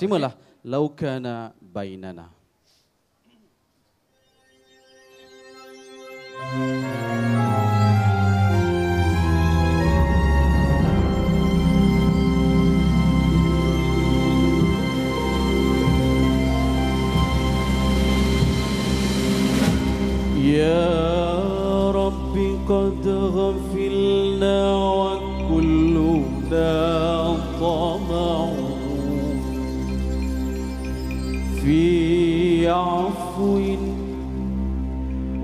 Terimalah okay. Lah, laukana bainana.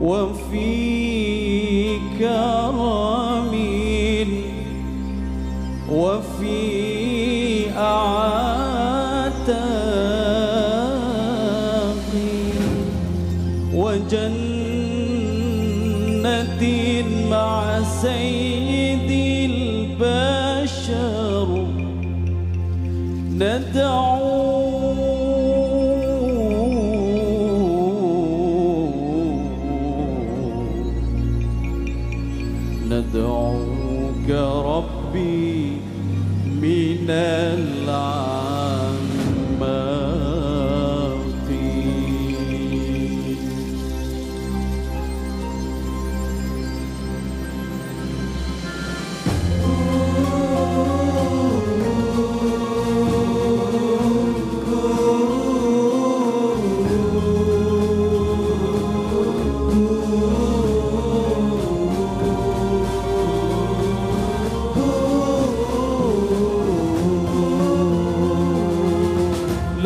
وفي كرم وفي أعتاق وجنة مع سيد البشر ندعو ندعوك ربي من العماق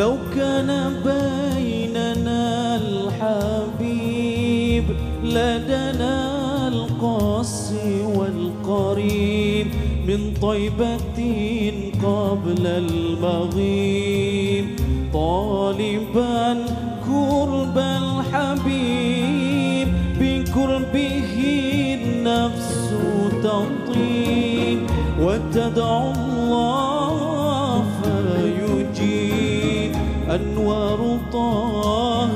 لو كان بيننا الحبيب لدنا القاسي والقريب من طيبة قبل المغيب. طالبا قرب الحبيب بقربه النفس تطيب وتدعو أنوار طه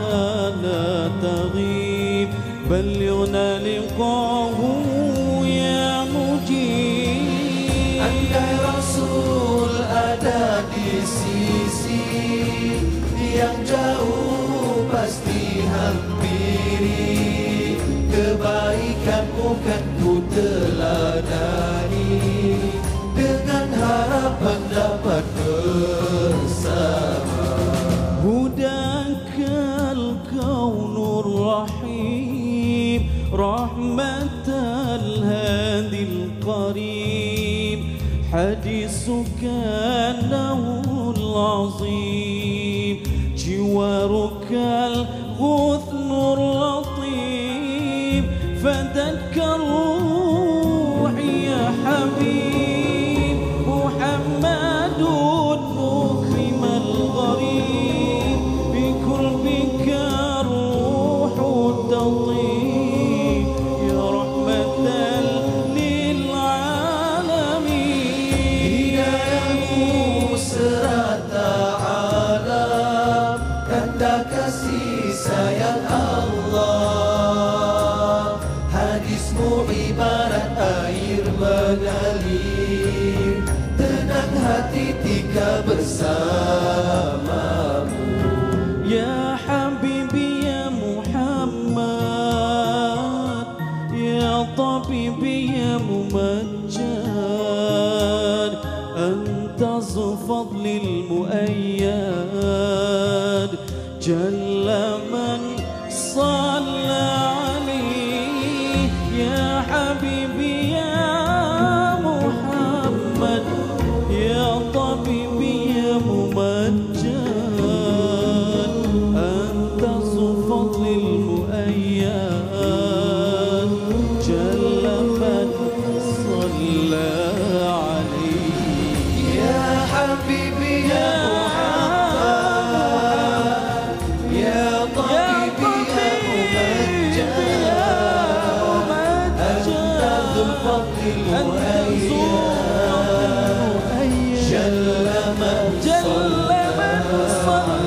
لا تغيب بلغنا لقاه يا مجيب Andai Rasul ada di sisi yang jauh pasti hampiri kebaikanmu kan ku teladani رحمة الهادي القريب حديثك أنه العظيم. جوارك الغثن اللطيف فدتك hati tika bersamamu. يا حبيبي يا محمد يا طبيبي يا ممجد أنت ذو فضل المؤيد جل أنظر جل من صلى.